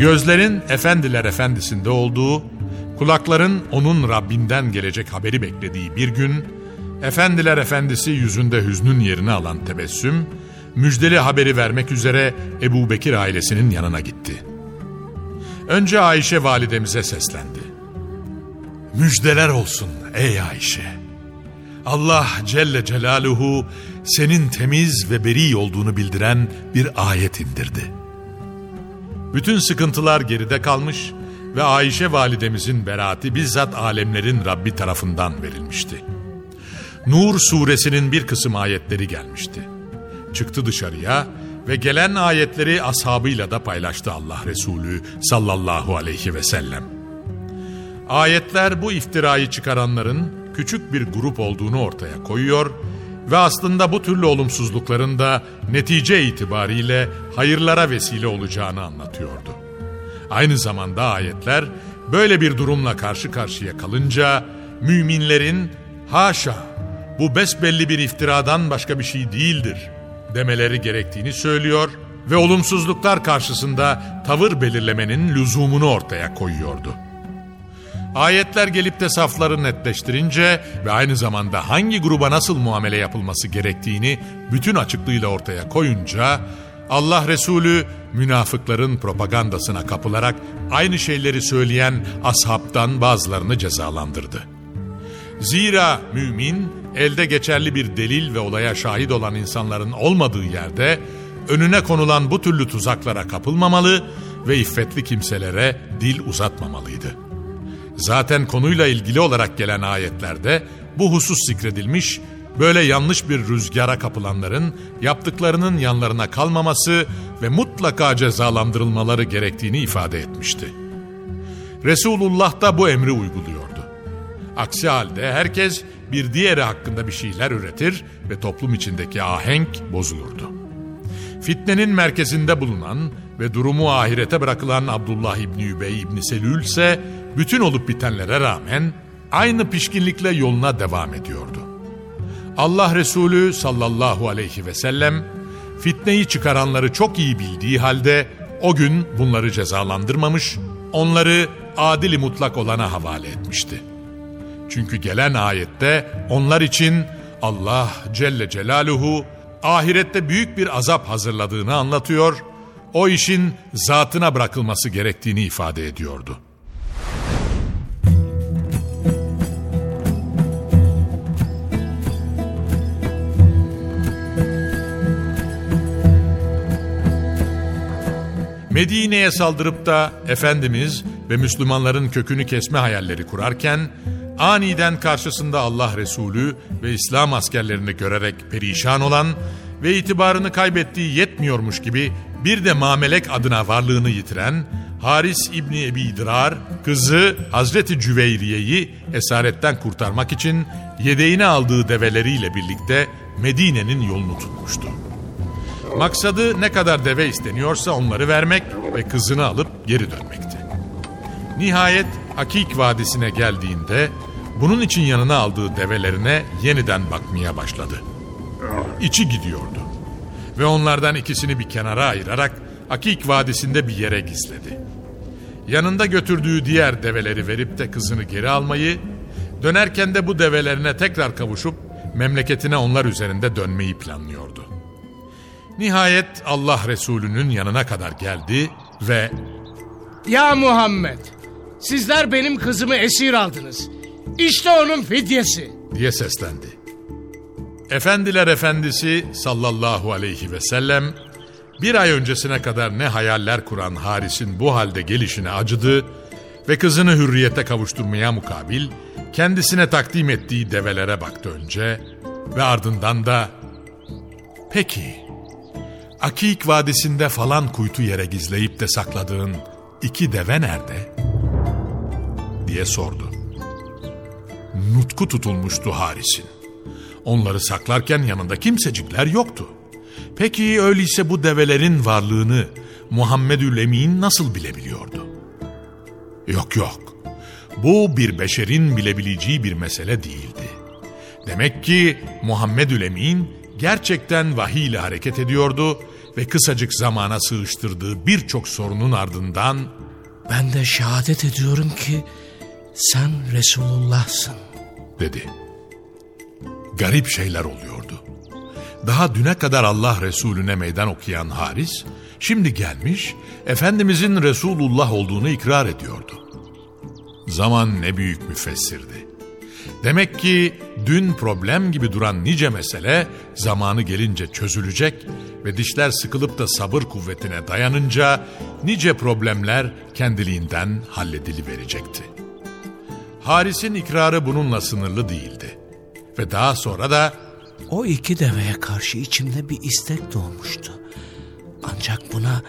Gözlerin efendiler efendisinde olduğu, kulakların onun Rabbinden gelecek haberi beklediği bir gün, efendiler efendisi yüzünde hüznün yerini alan tebessüm, müjdeli haberi vermek üzere Ebu Bekir ailesinin yanına gitti. Önce Ayşe validemize seslendi. Müjdeler olsun ey Ayşe. Allah Celle Celaluhu senin temiz ve beri olduğunu bildiren bir ayet indirdi.'' Bütün sıkıntılar geride kalmış ve Ayşe validemizin beraati bizzat alemlerin Rabbi tarafından verilmişti. Nur suresinin bir kısım ayetleri gelmişti. Çıktı dışarıya ve gelen ayetleri ashabıyla da paylaştı Allah Resulü sallallahu aleyhi ve sellem. Ayetler bu iftirayı çıkaranların küçük bir grup olduğunu ortaya koyuyor ve aslında bu türlü olumsuzlukların da netice itibariyle hayırlara vesile olacağını anlatıyordu. Aynı zamanda ayetler böyle bir durumla karşı karşıya kalınca müminlerin haşa bu besbelli bir iftiradan başka bir şey değildir demeleri gerektiğini söylüyor ve olumsuzluklar karşısında tavır belirlemenin lüzumunu ortaya koyuyordu. Ayetler gelip de safları netleştirince ve aynı zamanda hangi gruba nasıl muamele yapılması gerektiğini bütün açıklığıyla ortaya koyunca Allah Resulü münafıkların propagandasına kapılarak aynı şeyleri söyleyen ashabtan bazılarını cezalandırdı. Zira mümin elde geçerli bir delil ve olaya şahit olan insanların olmadığı yerde önüne konulan bu türlü tuzaklara kapılmamalı ve iffetli kimselere dil uzatmamalıydı.'' Zaten konuyla ilgili olarak gelen ayetlerde bu husus zikredilmiş, böyle yanlış bir rüzgara kapılanların yaptıklarının yanlarına kalmaması ve mutlaka cezalandırılmaları gerektiğini ifade etmişti. Resulullah da bu emri uyguluyordu. Aksi halde herkes bir diğeri hakkında bir şeyler üretir ve toplum içindeki ahenk bozulurdu. Fitnenin merkezinde bulunan ve durumu ahirete bırakılan Abdullah İbni Übey İbni Selül ise bütün olup bitenlere rağmen aynı pişkinlikle yoluna devam ediyordu. Allah Resulü sallallahu aleyhi ve sellem fitneyi çıkaranları çok iyi bildiği halde o gün bunları cezalandırmamış, onları adili mutlak olana havale etmişti. Çünkü gelen ayette onlar için Allah Celle Celaluhu ahirette büyük bir azap hazırladığını anlatıyor, o işin zatına bırakılması gerektiğini ifade ediyordu. Medine'ye saldırıp da Efendimiz ve Müslümanların kökünü kesme hayalleri kurarken aniden karşısında Allah Resulü ve İslam askerlerini görerek perişan olan ve itibarını kaybettiği yetmiyormuş gibi bir de mamelek adına varlığını yitiren Haris İbni Ebi İdrar, kızı Hazreti Cüveyriye'yi esaretten kurtarmak için yedeğine aldığı develeriyle birlikte Medine'nin yolunu tutmuştu. Maksadı ne kadar deve isteniyorsa onları vermek ve kızını alıp geri dönmekti. Nihayet Akik Vadisi'ne geldiğinde bunun için yanına aldığı develerine yeniden bakmaya başladı. İçi gidiyordu ve onlardan ikisini bir kenara ayırarak Akik Vadisi'nde bir yere gizledi. Yanında götürdüğü diğer develeri verip de kızını geri almayı, dönerken de bu develerine tekrar kavuşup memleketine onlar üzerinde dönmeyi planlıyordu. Nihayet Allah Resulü'nün yanına kadar geldi ve Ya Muhammed, sizler benim kızımı esir aldınız. İşte onun fidyesi. diye seslendi. Efendiler Efendisi sallallahu aleyhi ve sellem bir ay öncesine kadar ne hayaller kuran Haris'in bu halde gelişine acıdı ve kızını hürriyete kavuşturmaya mukabil kendisine takdim ettiği develere baktı önce ve ardından da peki Akik Vadisi'nde falan kuytu yere gizleyip de sakladığın iki deve nerede? diye sordu. Nutku tutulmuştu Haris'in. Onları saklarken yanında kimsecikler yoktu. Peki öyleyse bu develerin varlığını Muhammedül Emin nasıl bilebiliyordu? Yok yok. Bu bir beşerin bilebileceği bir mesele değildi. Demek ki Muhammedül Emin gerçekten vahiy ile hareket ediyordu ve kısacık zamana sığıştırdığı birçok sorunun ardından Ben de şehadet ediyorum ki sen Resulullah'sın. dedi. Garip şeyler oluyordu. Daha düne kadar Allah Resulüne meydan okuyan Haris, şimdi gelmiş, Efendimizin Resulullah olduğunu ikrar ediyordu. Zaman ne büyük müfessirdi. Demek ki dün problem gibi duran nice mesele zamanı gelince çözülecek ve dişler sıkılıp da sabır kuvvetine dayanınca nice problemler kendiliğinden hallediliverecekti. Haris'in ikrarı bununla sınırlı değildi. Ve daha sonra da O iki deveye karşı içimde bir istek doğmuştu. Ancak buna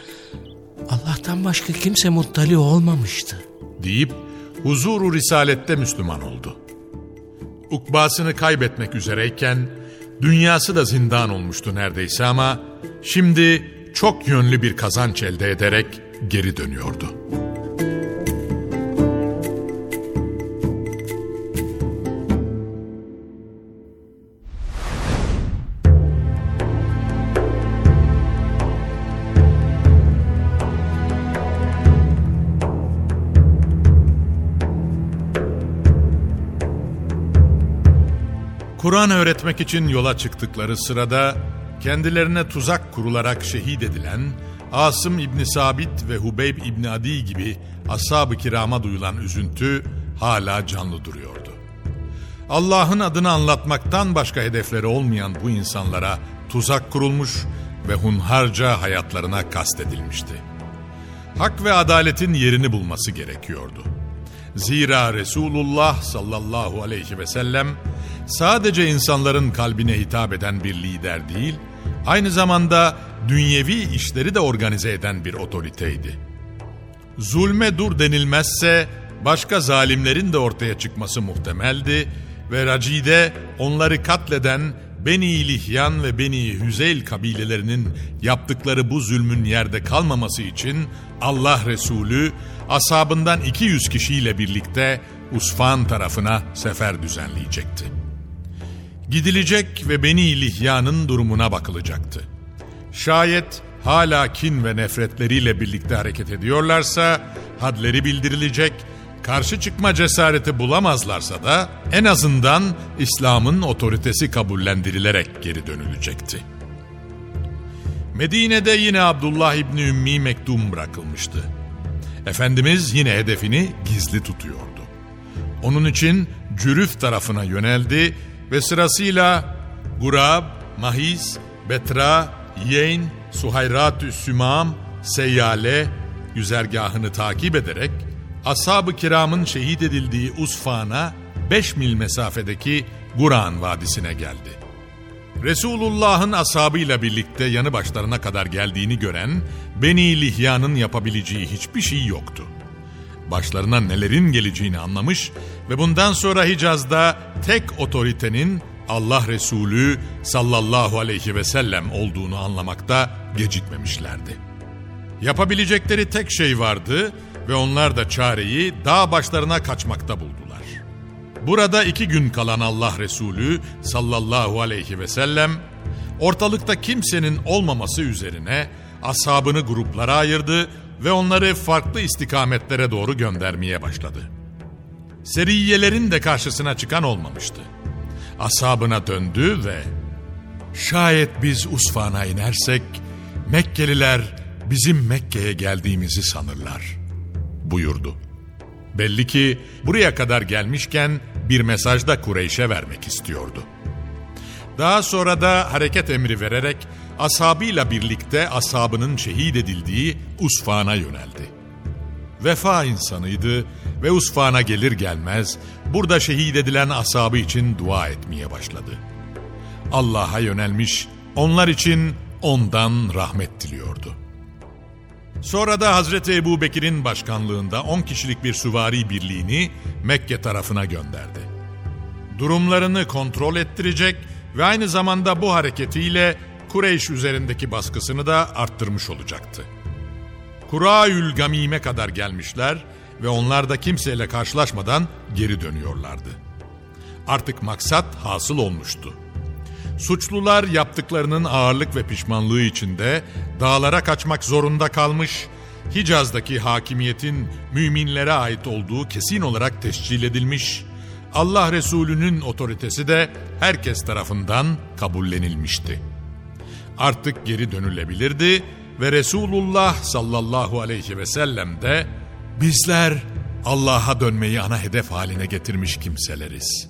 Allah'tan başka kimse muttali olmamıştı. deyip huzuru risalette Müslüman oldu. Ukbasını kaybetmek üzereyken dünyası da zindan olmuştu neredeyse ama şimdi çok yönlü bir kazanç elde ederek geri dönüyordu. Kur'an öğretmek için yola çıktıkları sırada kendilerine tuzak kurularak şehit edilen Asım İbni Sabit ve Hubeyb İbni Adi gibi ashab-ı kirama duyulan üzüntü hala canlı duruyordu. Allah'ın adını anlatmaktan başka hedefleri olmayan bu insanlara tuzak kurulmuş ve hunharca hayatlarına kastedilmişti. Hak ve adaletin yerini bulması gerekiyordu. Zira Resulullah sallallahu aleyhi ve sellem sadece insanların kalbine hitap eden bir lider değil, aynı zamanda dünyevi işleri de organize eden bir otoriteydi. Zulme dur denilmezse başka zalimlerin de ortaya çıkması muhtemeldi ve Racide onları katleden Beni Lihyan ve Beni Hüzeyl kabilelerinin yaptıkları bu zulmün yerde kalmaması için Allah Resulü asabından 200 kişiyle birlikte Usfan tarafına sefer düzenleyecekti. Gidilecek ve Beni Lihya'nın durumuna bakılacaktı. Şayet hala kin ve nefretleriyle birlikte hareket ediyorlarsa hadleri bildirilecek, karşı çıkma cesareti bulamazlarsa da en azından İslam'ın otoritesi kabullendirilerek geri dönülecekti. Medine'de yine Abdullah İbni Ümmi mektum bırakılmıştı. Efendimiz yine hedefini gizli tutuyordu. Onun için Cürüf tarafına yöneldi ve sırasıyla Gurab, Mahiz, Betra, Yeyn, Suhayrat-ü Sümam, Seyyale güzergahını takip ederek ashab-ı kiramın şehit edildiği Usfan'a 5 mil mesafedeki Guran Vadisi'ne geldi. Resulullah'ın ashabıyla birlikte yanı başlarına kadar geldiğini gören Beni Lihya'nın yapabileceği hiçbir şey yoktu. Başlarına nelerin geleceğini anlamış ve bundan sonra Hicaz'da tek otoritenin Allah Resulü sallallahu aleyhi ve sellem olduğunu anlamakta gecikmemişlerdi. Yapabilecekleri tek şey vardı ve onlar da çareyi dağ başlarına kaçmakta buldular. Burada iki gün kalan Allah Resulü sallallahu aleyhi ve sellem ortalıkta kimsenin olmaması üzerine ashabını gruplara ayırdı ve onları farklı istikametlere doğru göndermeye başladı. Seriyelerin de karşısına çıkan olmamıştı. Ashabına döndü ve şayet biz Usfan'a inersek Mekkeliler bizim Mekke'ye geldiğimizi sanırlar buyurdu. Belli ki buraya kadar gelmişken bir mesaj da Kureyş'e vermek istiyordu. Daha sonra da hareket emri vererek ashabıyla birlikte ashabının şehit edildiği Usfan'a yöneldi. Vefa insanıydı ve Usfan'a gelir gelmez burada şehit edilen ashabı için dua etmeye başladı. Allah'a yönelmiş, onlar için ondan rahmet diliyordu. Sonra da Hazreti Ebu Bekir'in başkanlığında 10 kişilik bir süvari birliğini Mekke tarafına gönderdi. Durumlarını kontrol ettirecek ve aynı zamanda bu hareketiyle Kureyş üzerindeki baskısını da arttırmış olacaktı. Kuraül Gamim'e kadar gelmişler ve onlar da kimseyle karşılaşmadan geri dönüyorlardı. Artık maksat hasıl olmuştu. Suçlular yaptıklarının ağırlık ve pişmanlığı içinde dağlara kaçmak zorunda kalmış, Hicaz'daki hakimiyetin müminlere ait olduğu kesin olarak tescil edilmiş, Allah Resulü'nün otoritesi de herkes tarafından kabullenilmişti. Artık geri dönülebilirdi ve Resulullah sallallahu aleyhi ve sellem de bizler Allah'a dönmeyi ana hedef haline getirmiş kimseleriz.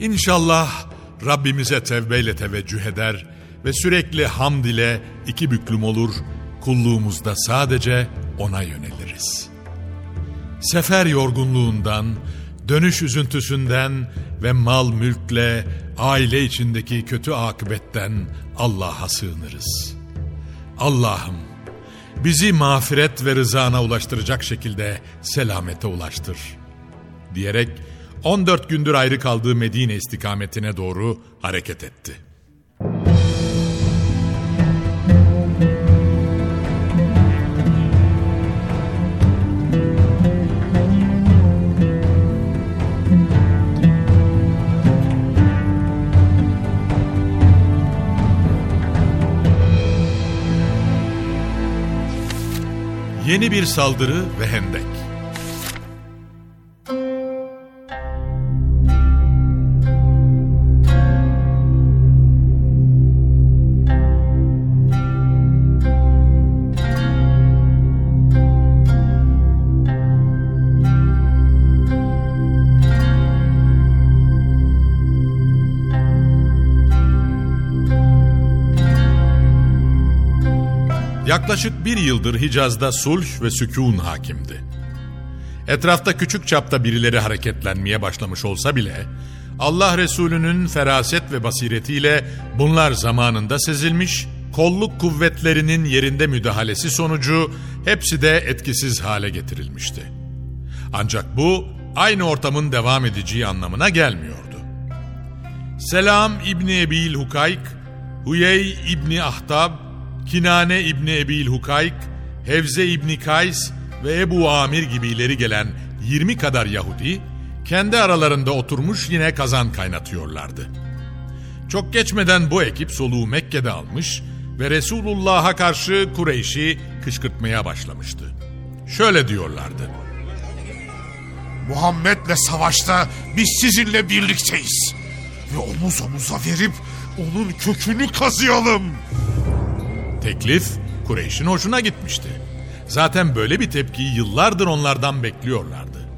İnşallah Rabbimize tevbeyle teveccüh eder ve sürekli hamd ile iki büklüm olur, kulluğumuzda sadece O'na yöneliriz. Sefer yorgunluğundan, dönüş üzüntüsünden ve mal mülkle aile içindeki kötü akıbetten Allah'a sığınırız. Allah'ım bizi mağfiret ve rızana ulaştıracak şekilde selamete ulaştır. Diyerek 14 gündür ayrı kaldığı Medine istikametine doğru hareket etti. Yeni bir saldırı ve hendek. Yaklaşık bir yıldır Hicaz'da sulh ve sükun hakimdi. Etrafta küçük çapta birileri hareketlenmeye başlamış olsa bile Allah Resulü'nün feraset ve basiretiyle bunlar zamanında sezilmiş, kolluk kuvvetlerinin yerinde müdahalesi sonucu hepsi de etkisiz hale getirilmişti. Ancak bu aynı ortamın devam edeceği anlamına gelmiyordu. Selam İbni Ebil Hukayk, Huyey İbni Ahtab, Kinane İbni Ebil Hukayk, Hevze İbni Kays ve Ebu Amir gibi ileri gelen 20 kadar Yahudi kendi aralarında oturmuş yine kazan kaynatıyorlardı. Çok geçmeden bu ekip soluğu Mekke'de almış ve Resulullah'a karşı Kureyş'i kışkırtmaya başlamıştı. Şöyle diyorlardı. Muhammed'le savaşta biz sizinle birlikteyiz. Ve omuz omuza verip onun kökünü kazıyalım. Teklif Kureyş'in hoşuna gitmişti. Zaten böyle bir tepkiyi yıllardır onlardan bekliyorlardı.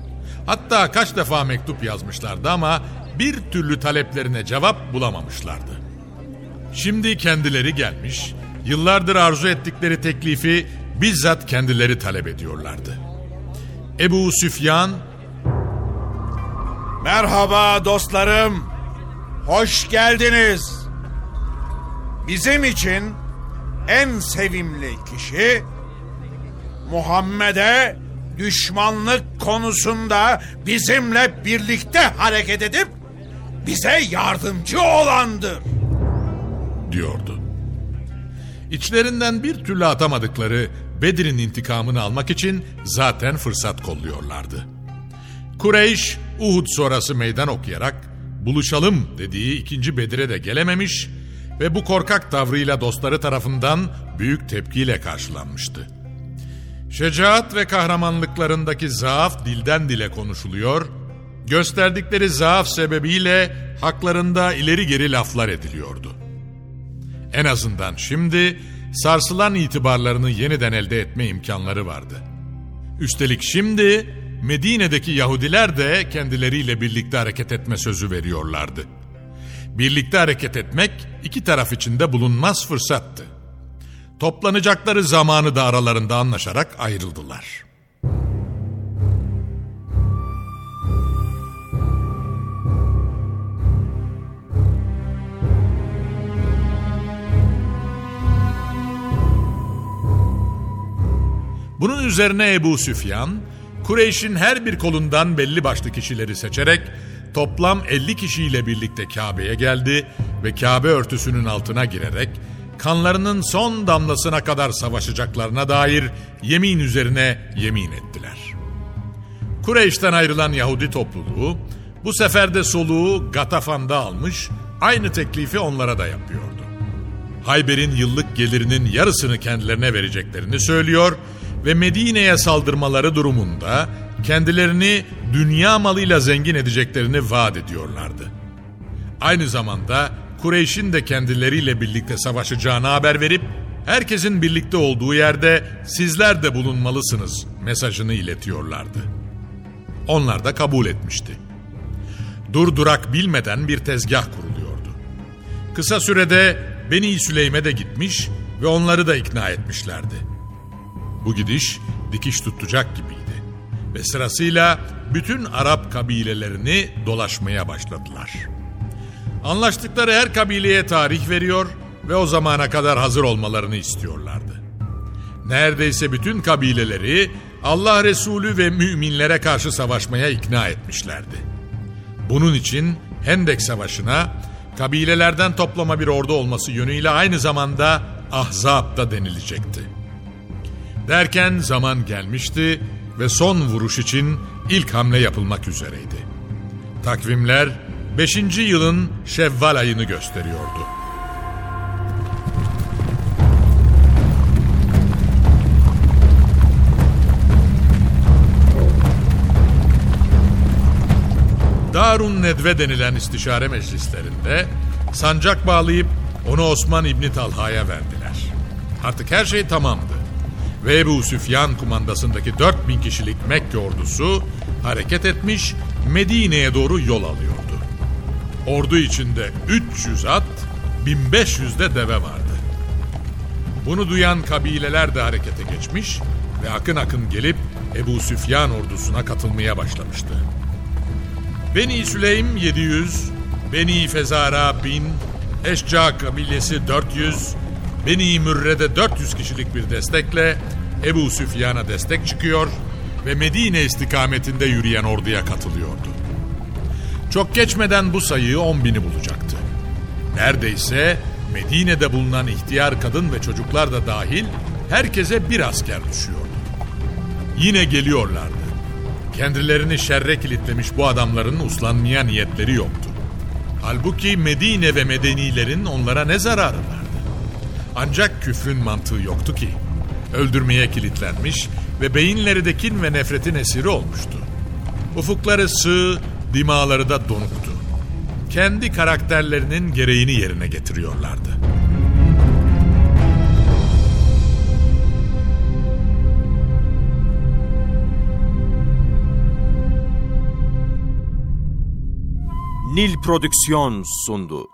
Hatta kaç defa mektup yazmışlardı ama bir türlü taleplerine cevap bulamamışlardı. Şimdi kendileri gelmiş, yıllardır arzu ettikleri teklifi bizzat kendileri talep ediyorlardı. Ebu Süfyan, Merhaba dostlarım, hoş geldiniz. bizim için en sevimli kişi Muhammed'e düşmanlık konusunda bizimle birlikte hareket edip bize yardımcı olandır. diyordu. İçlerinden bir türlü atamadıkları Bedir'in intikamını almak için zaten fırsat kolluyorlardı. Kureyş, Uhud sonrası meydan okuyarak buluşalım dediği ikinci Bedir'e de gelememiş ve bu korkak tavrıyla dostları tarafından büyük tepkiyle karşılanmıştı. Şecaat ve kahramanlıklarındaki zaaf dilden dile konuşuluyor, gösterdikleri zaaf sebebiyle haklarında ileri geri laflar ediliyordu. En azından şimdi sarsılan itibarlarını yeniden elde etme imkanları vardı. Üstelik şimdi Medine'deki Yahudiler de kendileriyle birlikte hareket etme sözü veriyorlardı. Birlikte hareket etmek iki taraf için de bulunmaz fırsattı. Toplanacakları zamanı da aralarında anlaşarak ayrıldılar. Bunun üzerine Ebu Süfyan, Kureyş'in her bir kolundan belli başlı kişileri seçerek toplam 50 kişiyle birlikte Kabe'ye geldi ve Kabe örtüsünün altına girerek kanlarının son damlasına kadar savaşacaklarına dair yemin üzerine yemin ettiler. Kureyş'ten ayrılan Yahudi topluluğu bu sefer de soluğu Gatafan'da almış, aynı teklifi onlara da yapıyordu. Hayber'in yıllık gelirinin yarısını kendilerine vereceklerini söylüyor ve Medine'ye saldırmaları durumunda kendilerini dünya malıyla zengin edeceklerini vaat ediyorlardı. Aynı zamanda Kureyş'in de kendileriyle birlikte savaşacağını haber verip herkesin birlikte olduğu yerde sizler de bulunmalısınız mesajını iletiyorlardı. Onlar da kabul etmişti. Durdurak bilmeden bir tezgah kuruluyordu. Kısa sürede Beni Süleym'e de gitmiş ve onları da ikna etmişlerdi. Bu gidiş dikiş tutacak gibiydi ve sırasıyla bütün Arap kabilelerini dolaşmaya başladılar. Anlaştıkları her kabileye tarih veriyor ve o zamana kadar hazır olmalarını istiyorlardı. Neredeyse bütün kabileleri Allah Resulü ve müminlere karşı savaşmaya ikna etmişlerdi. Bunun için Hendek Savaşı'na kabilelerden toplama bir ordu olması yönüyle aynı zamanda Ahzab da denilecekti. Derken zaman gelmişti ve son vuruş için ilk hamle yapılmak üzereydi. Takvimler 5. yılın Şevval ayını gösteriyordu. Darun Nedve denilen istişare meclislerinde sancak bağlayıp onu Osman İbni Talha'ya verdiler. Artık her şey tamamdı. Ve Ebu Süfyan kumandasındaki 4000 kişilik Mekke ordusu hareket etmiş Medine'ye doğru yol alıyordu. Ordu içinde 300 at, 1500 de deve vardı. Bunu duyan kabileler de harekete geçmiş ve akın akın gelip Ebu Süfyan ordusuna katılmaya başlamıştı. Beni Süleym 700, Beni Fezara 1000, Eşca kabilesi 400, Beni Mürre'de 400 kişilik bir destekle Ebu Süfyan'a destek çıkıyor ve Medine istikametinde yürüyen orduya katılıyordu. Çok geçmeden bu sayı 10 bini bulacaktı. Neredeyse Medine'de bulunan ihtiyar kadın ve çocuklar da dahil herkese bir asker düşüyordu. Yine geliyorlardı. Kendilerini şerre kilitlemiş bu adamların uslanmaya niyetleri yoktu. Halbuki Medine ve Medenilerin onlara ne zararı vardı? Ancak küfrün mantığı yoktu ki. Öldürmeye kilitlenmiş ve beyinleri de kin ve nefretin esiri olmuştu. Ufukları sığ, dimaları da donuktu. Kendi karakterlerinin gereğini yerine getiriyorlardı. Nil Prodüksiyon sundu.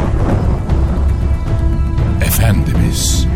Efendimiz